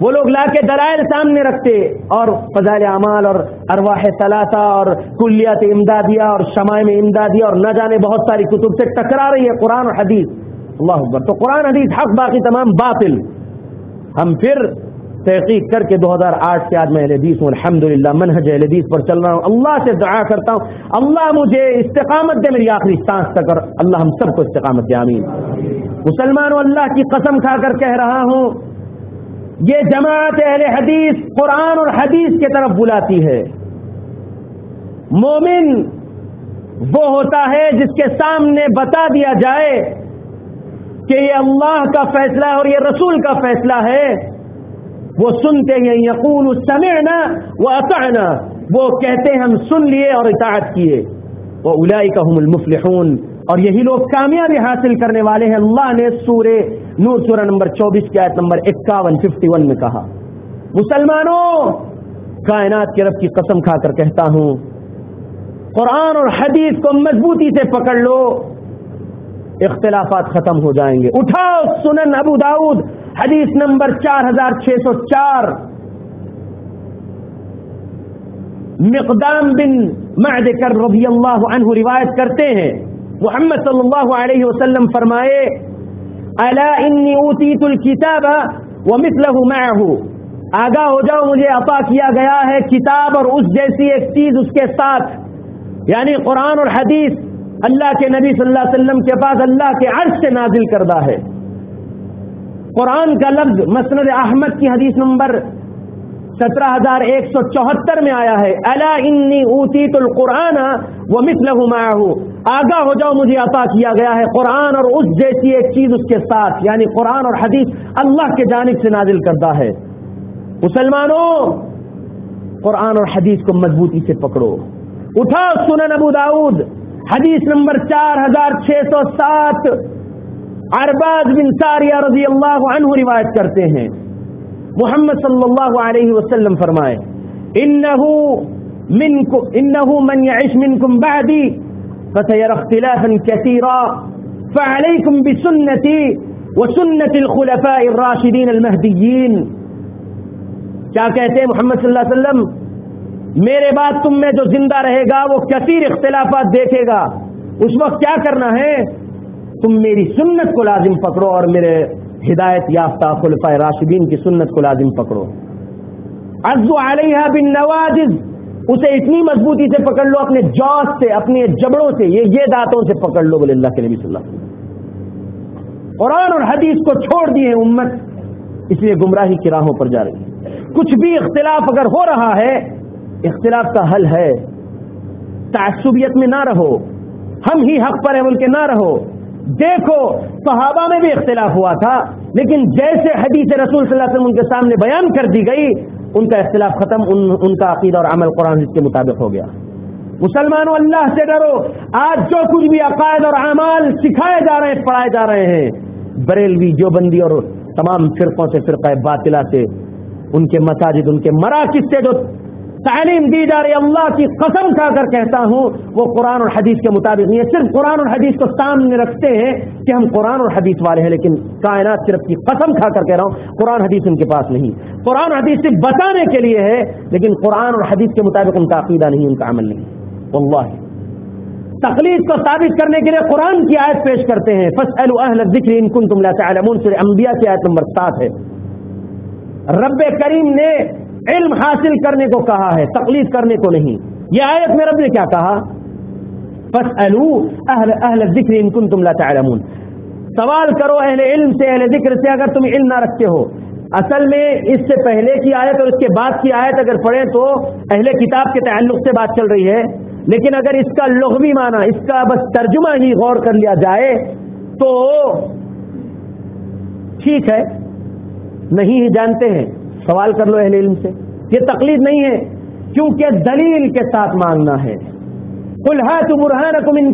وہ لوگ لا کے دلائل سامنے رکھتے اور فضائل اعمال اور ارواح ثلاثہ اور کلیات امدادیہ اور شمائع میں امدادیہ اور نہ جانے بہت ساری کتب سے ٹکرا رہی ہے قرآن اور حدیث۔ اللہ اکبر۔ تو قرآن حدیث حق، باقی تمام باطل۔ ہم پھر تحقیق کر کے دو ہزار آٹھ سے آج میں حدیث ہوں الحمد للہ منہج حدیث پر چل رہا ہوں۔ اللہ سے دعا کرتا ہوں۔ اللہ مجھے استقامت دے میری آخری سانس تک اور اللہ ہم سب کو استقامت دے، آمین۔ مسلمانوں، اللہ کی قسم کھا کر کہہ رہا ہوں، یہ جماعت اہل حدیث قرآن اور حدیث کی طرف بلاتی ہے۔ مومن وہ ہوتا ہے جس کے سامنے بتا دیا جائے کہ یہ اللہ کا فیصلہ ہے اور یہ رسول کا فیصلہ ہے۔ وہ سنتے ہیں، یقول سمعنا وہ وہ کہتے ہیں، ہم سن لیے اور اطاعت کیے۔ وہ الائی کا المفلحون۔ اور یہی لوگ کامیابی حاصل کرنے والے ہیں۔ اللہ نے سورہ نور، سورہ نمبر چوبیس کی آیت نمبر اکاون، ففٹی ون میں کہا۔ مسلمانوں، کائنات کے رب کی قسم کھا کر کہتا ہوں، قرآن اور حدیث کو مضبوطی سے پکڑ لو، اختلافات ختم ہو جائیں گے۔ اٹھاؤ سنن ابو داؤد۔ حدیث نمبر چار ہزار چھ سو چار۔ مقدام بن معد کر رضی اللہ عنہ روایت کرتے ہیں۔ محمد صلی اللہ علیہ وسلم فرمائے، الا انی اوتیت الكتاب ومثله معه آگاہ ہو جاؤ، مجھے عطا کیا گیا ہے کتاب اور اس جیسی ایک چیز اس کے ساتھ۔ یعنی قرآن اور حدیث اللہ کے نبی صلی اللہ علیہ وسلم کے پاس اللہ کے عرش سے نازل کردہ ہے۔ قرآن کا لفظ مسند احمد کی حدیث نمبر سترہ ہزار ایک سو چوہتر میں آیا ہے اللہ انی اوتی تو قرآن وہ آگاہ ہو جاؤ، مجھے عطا کیا گیا ہے قرآن اور اس جیسی ایک چیز اس کے ساتھ یعنی قرآن اور حدیث اللہ کے جانب سے نازل کرتا ہے۔ مسلمانوں، قرآن اور حدیث کو مضبوطی سے پکڑو۔ اٹھا سنن ابو داود حدیث نمبر چار ہزار چھ سو سات۔ ارباز بن ساریہ رضی اللہ عنہ روایت کرتے ہیں۔ محمد صلی اللہ علیہ وسلم فرمائے، انہو منکم انہو من يعش منکم بعدی فسير اختلافا كثيرا فعليكم بسنتي وسنة الخلفاء الراشدين المهديين کیا کہتے ہیں محمد صلی اللہ علیہ وسلم؟ میرے بعد تم میں جو زندہ رہے گا، وہ کثیر اختلافات دیکھے گا۔ اس وقت کیا کرنا ہے؟ تم میری سنت کو لازم پکڑو اور میرے ہدایت یافتہ خلفۂ راشدین کی سنت کو لازم پکڑو۔ ازو علیہ بن نوازز اسے اتنی مضبوطی سے پکڑ لو، اپنے جوش سے، اپنے جبڑوں سے، یہ یہ دانتوں سے پکڑ لو بولے اللہ کے نبی صلی اللہ علیہ وسلم۔ قرآن اور حدیث کو چھوڑ دیے امت، اس لیے گمراہی کی راہوں پر جا رہی ہے۔ کچھ بھی اختلاف اگر ہو رہا ہے، اختلاف کا حل ہے۔ تعصبیت میں نہ رہو۔ ہم ہی حق پر ہیں بول کے نہ رہو۔ دیکھو، صحابہ میں بھی اختلاف ہوا تھا، لیکن جیسے حدیث رسول صلی اللہ علیہ وسلم ان کے سامنے بیان کر دی گئی، ان کا اختلاف ختم، ان ان کا عقیدہ اور عمل قرآن کے مطابق ہو گیا۔ مسلمانوں، اللہ سے ڈرو، آج جو کچھ بھی عقائد اور اعمال سکھائے جا رہے ہیں، پڑھائے جا رہے ہیں، بریلوی جو بندی اور تمام فرقوں سے، فرقہ باطلا سے، ان کے مساجد، ان کے مراکز سے جو تعلیم دی جا رہی اللہ کی قسم کھا کر کہتا ہوں، وہ قرآن اور حدیث کے مطابق نہیں ہے۔ صرف قرآن اور حدیث کو سامنے رکھتے ہیں کہ ہم قرآن اور حدیث والے ہیں، لیکن کائنات صرف کی قسم کھا کر کہہ رہا ہوں، قرآن حدیث ان کے پاس نہیں۔ قرآن حدیث صرف بتانے کے لیے ہے، لیکن قرآن اور حدیث کے مطابق ان کا عقیدہ نہیں، ان کا عمل نہیں۔ اللہ تخلیق کو ثابت کرنے کے لیے قرآن کی آیت پیش کرتے ہیں۔ انبیاء کی آیت نمبر سات ہے۔ رب کریم نے علم حاصل کرنے کو کہا ہے، تقلید کرنے کو نہیں۔ یہ آیت میں رب نے کیا کہا؟ بس اہل اہل ذکر ان کن تم لا تعلمون۔ سوال کرو اہل علم سے، اہل ذکر سے، اگر تم علم نہ رکھتے ہو۔ اصل میں اس سے پہلے کی آیت اور اس کے بعد کی آیت اگر پڑھیں تو اہل کتاب کے تعلق سے بات چل رہی ہے۔ لیکن اگر اس کا لغوی معنی، اس کا بس ترجمہ ہی غور کر لیا جائے تو ٹھیک ہے، نہیں ہی جانتے ہیں۔ سوال کر لو اہل علم سے۔ یہ تقلید نہیں ہے۔ کیونکہ دلیل کے ساتھ مانگنا ہے۔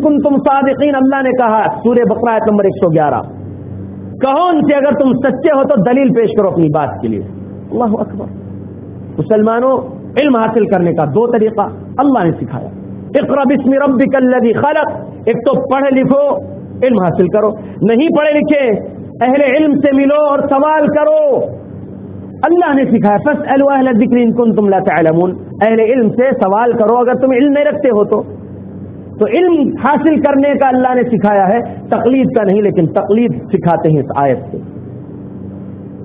کن تم صادقین۔ اللہ نے کہا سورہ بقرات نمبر ایک سو گیارہ۔ کہو ان سے اگر تم سچے ہو تو دلیل پیش کرو اپنی بات کے لیے۔ اللہ اکبر۔ مسلمانوں، علم حاصل کرنے کا دو طریقہ اللہ نے سکھایا۔ اقرا بسم ربک الذی خلق۔ ایک تو پڑھے لکھو، علم حاصل کرو۔ نہیں پڑھے لکھے، اہل علم سے ملو اور سوال کرو۔ اللہ نے سکھایا فس اہل ذکر ان کن تم لا تعلمون اہل علم سے سوال کرو، اگر تم علم نہیں رکھتے ہو تو۔ تو علم حاصل کرنے کا اللہ نے سکھایا ہے، تقلید کا نہیں، لیکن تقلید سکھاتے ہیں اس آیت سے۔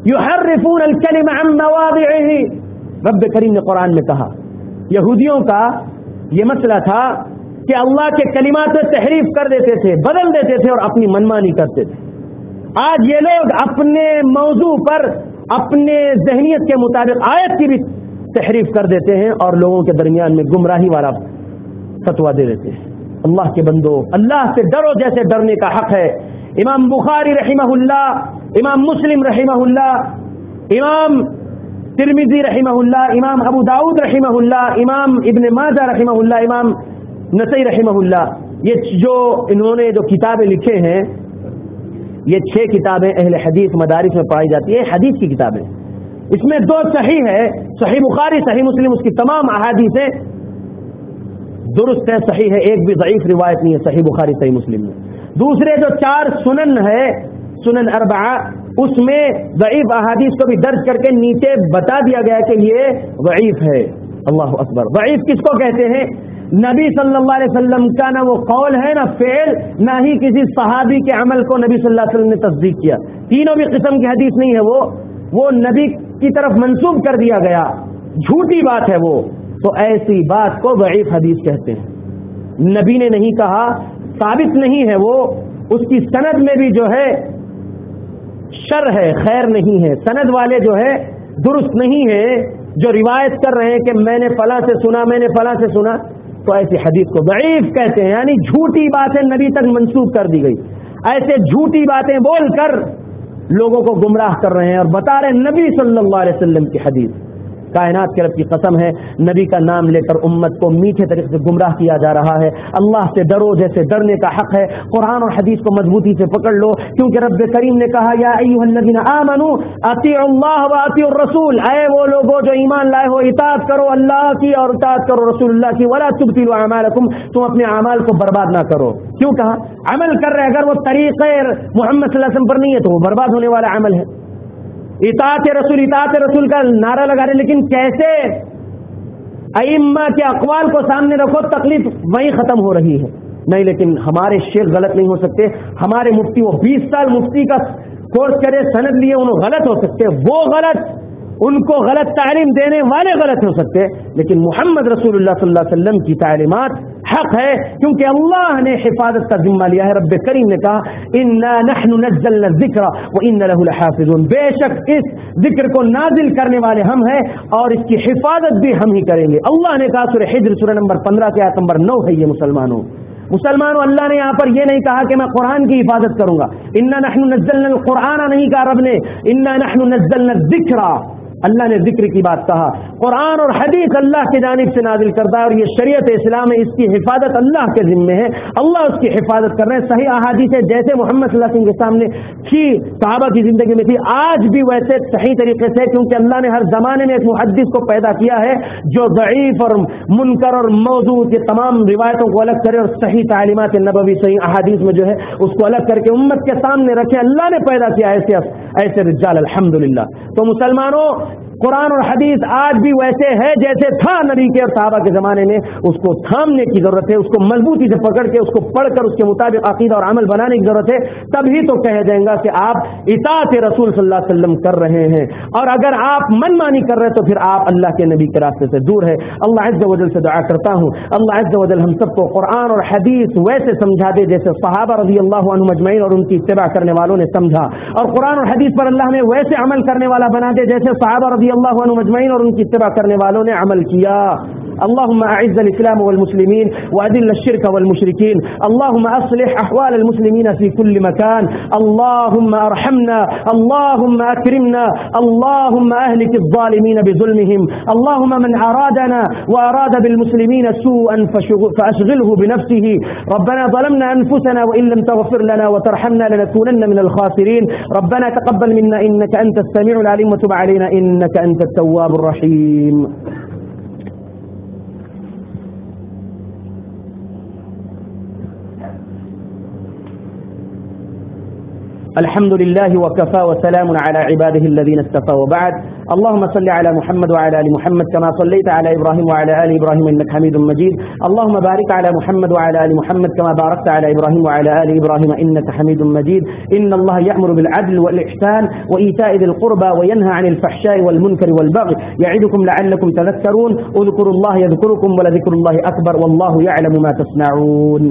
یحرفون الکلم عن مواضعه۔ رب کریم نے قرآن میں کہا، یہودیوں کا یہ مسئلہ تھا کہ اللہ کے کلمات میں تحریف کر دیتے تھے، بدل دیتے تھے اور اپنی منمانی کرتے تھے۔ آج یہ لوگ اپنے موضوع پر اپنے ذہنیت کے مطابق آیت کی بھی تحریف کر دیتے ہیں اور لوگوں کے درمیان میں گمراہی والا فتوا دے دیتے ہیں۔ اللہ کے بندو، اللہ سے ڈرو جیسے ڈرنے کا حق ہے۔ امام بخاری رحمہ اللہ، امام مسلم رحمہ اللہ، امام ترمیزی رحمہ اللہ، امام ابو داود رحمہ اللہ، امام ابن ماجہ رحمہ اللہ، امام نسی رحمہ اللہ۔ یہ جو انہوں نے جو کتابیں لکھے ہیں یہ چھ کتابیں اہل حدیث مدارس میں پائی جاتی ہے حدیث کی کتابیں اس میں دو صحیح ہے صحیح بخاری، صحیح مسلم، اس کی تمام احادیث درست ہے صحیح ہے ایک بھی ضعیف روایت نہیں ہے، صحیح بخاری، صحیح مسلم میں۔ دوسرے جو چار سنن ہے سنن اربعہ، اس میں ضعیف احادیث کو بھی درج کر کے نیچے بتا دیا گیا کہ یہ ضعیف ہے۔ اللہ اکبر۔ ضعیف کس کو کہتے ہیں؟ نبی صلی اللہ علیہ وسلم کا نہ وہ قول ہے نہ فعل، نہ ہی کسی صحابی کے عمل کو نبی صلی اللہ علیہ وسلم نے تصدیق کیا۔ تینوں بھی قسم کی حدیث نہیں ہے وہ۔ وہ نبی کی طرف منسوب کر دیا گیا۔ جھوٹی بات ہے وہ۔ تو ایسی بات کو ضعیف حدیث کہتے ہیں۔ نبی نے نہیں کہا، ثابت نہیں ہے وہ۔ اس کی سند میں بھی جو ہے، شر ہے، خیر نہیں ہے۔ سند والے جو ہے، درست نہیں ہے جو روایت کر رہے ہیں کہ میں نے فلاں سے سنا، میں نے فلاں سے سنا۔ تو ایسی حدیث کو ضعیف کہتے ہیں یعنی جھوٹی باتیں نبی تک منسوخ کر دی گئی۔ ایسے جھوٹی باتیں بول کر لوگوں کو گمراہ کر رہے ہیں اور بتا رہے ہیں نبی صلی اللہ علیہ وسلم کی حدیث۔ کائنات کے رب کی قسم ہے، نبی کا نام لے کر امت کو میٹھے طریقے سے گمراہ کیا جا رہا ہے۔ اللہ سے ڈرو جیسے ڈرنے کا حق ہے۔ قرآن اور حدیث کو مضبوطی سے پکڑ لو۔ کیونکہ رب کریم نے کہا، یا الذین آمنو اللہ و الرسول۔ اے وہ لوگوں جو ایمان لائے ہو، اطاعت کرو اللہ کی اور اطاعت کرو رسول اللہ کی۔ ولا تبطلوا اعمالکم، تم اپنے اعمال کو برباد نہ کرو۔ کیوں کہا؟ عمل کر رہے، اگر وہ طریقے محمد صلی اللہ علیہ وسلم پر نہیں ہے تو وہ برباد ہونے والا عمل ہے۔ اطاعت رسول اطاعت رسول کا نعرہ لگا رہے لیکن کیسے ائمہ کے اقوال کو سامنے رکھو، تکلیف وہیں ختم ہو رہی ہے۔ نہیں، لیکن ہمارے شیخ غلط نہیں ہو سکتے، ہمارے مفتی، وہ بیس سال مفتی کا کورس کرے، سند لیے، انہوں غلط ہو سکتے، وہ غلط۔ ان کو غلط تعلیم دینے والے غلط ہو سکتے لیکن محمد رسول اللہ صلی اللہ علیہ وسلم کی تعلیمات حق ہے، کیونکہ اللہ نے حفاظت کا ذمہ لیا ہے۔ رب کریم نے کہا بے شک اس ذکر کو نازل کرنے والے ہم ہیں اور اس کی حفاظت بھی ہم ہی کریں گے۔ اللہ نے کہا، سورہ حجر، سورہ نمبر پندرہ کے آیت نمبر نو ہے یہ مسلمانوں۔ مسلمانوں، اللہ نے یہاں پر یہ نہیں کہا کہ میں قرآن کی حفاظت کروں گا۔ نحن نزلنا القرآن نہیں کہا رب نے۔ نحن نزلنا الذکر۔ اللہ نے ذکر کی بات کہا۔ قرآن اور حدیث اللہ کی جانب سے نازل کرتا ہے اور یہ شریعت اسلام ہے اس کی حفاظت اللہ کے ذمے ہے۔ اللہ اس کی حفاظت کر رہے ہیں۔ صحیح احادیث ہے جیسے محمد صلی اللہ علیہ وسلم کے سامنے تھی، صحابہ کی زندگی میں تھی۔ آج بھی ویسے صحیح طریقے سے کیونکہ اللہ نے ہر زمانے میں ایک محدث کو پیدا کیا ہے، جو ضعیف اور منکر اور موضوع کے تمام روایتوں کو الگ کرے اور صحیح تعلیمات نبوی، صحیح احادیث میں جو ہے اس کو الگ کر کے امت کے سامنے رکھے۔ اللہ نے پیدا کیا ایسے ایسے رجال الحمد تو مسلمانوں ہے قرآن اور حدیث آج بھی ویسے ہے جیسے تھا نبی کے اور صحابہ کے زمانے میں۔ اس کو تھامنے کی ضرورت ہے، اس کو مضبوطی سے پکڑ کے، اس کو پڑھ کر اس کے مطابق عقیدہ اور عمل بنانے کی ضرورت ہے۔ تبھی تو کہہ جائیں گا کہ آپ اطاعت رسول صلی اللہ علیہ وسلم کر رہے ہیں۔ اور اگر آپ من مانی کر رہے تو پھر آپ اللہ کے نبی کے راستے سے دور ہے اللہ عز و جل سے دعا کرتا ہوں۔ اللہ عز و جل ہم سب کو قرآن اور حدیث ویسے سمجھا دے، جیسے صحابہ رضی اللہ عنہ مجمعین اور ان کی اتباع کرنے والوں نے سمجھا۔ اور قرآن اور حدیث پر اللہ نے ویسے عمل کرنے والا بنا دے، جیسے صحابہ رضی اللہ عنہ مجمعین اور ان کی اتباع کرنے والوں نے عمل کیا۔ اللهم أعز الإسلام والمسلمين وأذل الشرك والمشركين. اللهم أصلح أحوال المسلمين في كل مكان. اللهم أرحمنا اللهم أكرمنا اللهم أهلك الظالمين بظلمهم. اللهم من أرادنا وأراد بالمسلمين سوءا فأشغله بنفسه. ربنا ظلمنا أنفسنا وإن لم تغفر لنا وترحمنا لنكونن من الخاسرين. ربنا تقبل منا إنك أنت السميع العليم وتب علينا إنك أنت التواب الرحيم. الحمد لله وكفى وسلام على عباده الذين استفى وبعد. اللهم صل على محمد وعلى ال محمد كما صليت على ابراهيم وعلى ال ابراهيم انك حميد مجيد. اللهم بارك على محمد وعلى ال محمد كما باركت على ابراهيم وعلى ال ابراهيم انك حميد مجيد. ان الله يأمر بالعدل والاحسان وايتاء ذي القربى وينهى عن الفحشاء والمنكر والبغي. يعظكم لعلكم تذكرون. اذكروا الله يذكركم ولذكر الله اكبر والله يعلم ما تصنعون.